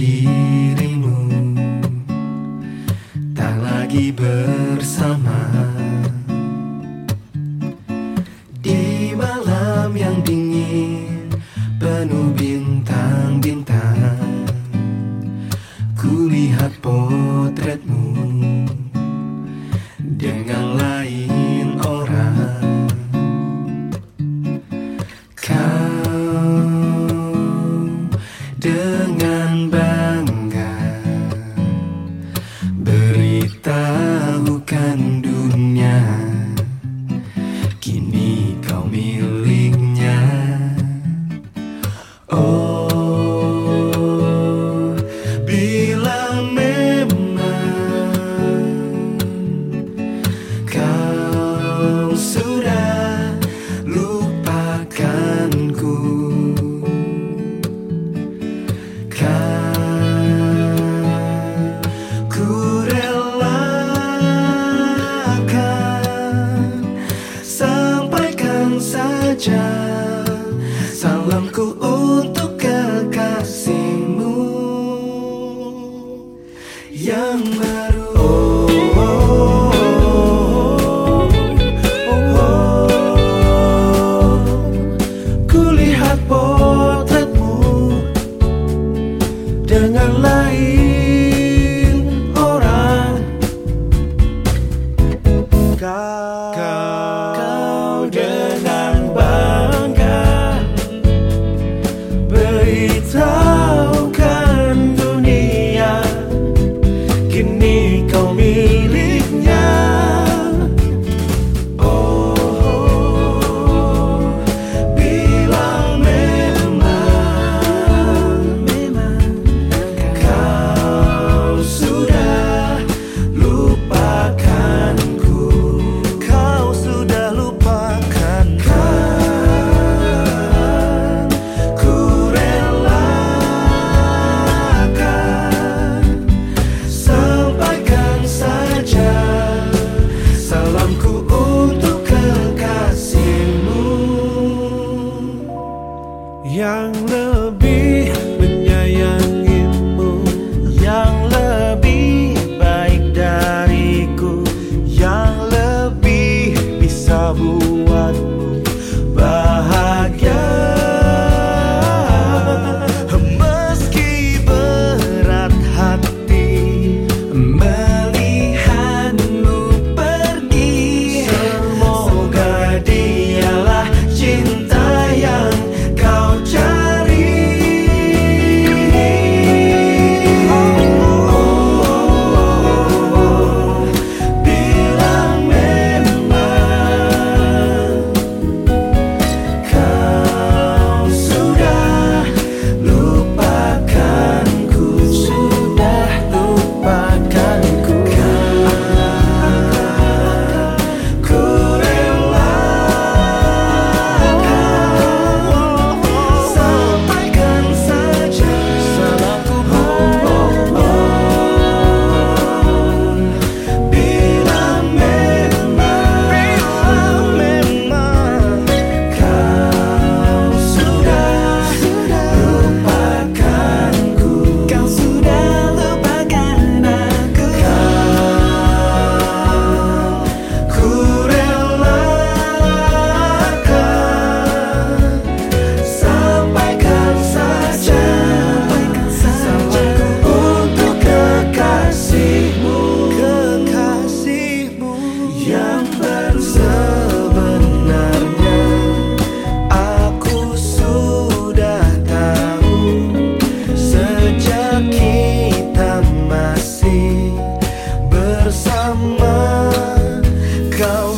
Dirimu. Tak lagi bersama. Di malam yang dingin Penuh bintang-bintang Kulihat potretmu Dengan lain orang. Kau dengan bangga 迷离。Saja Salamku untuk kekasihmu Yang go.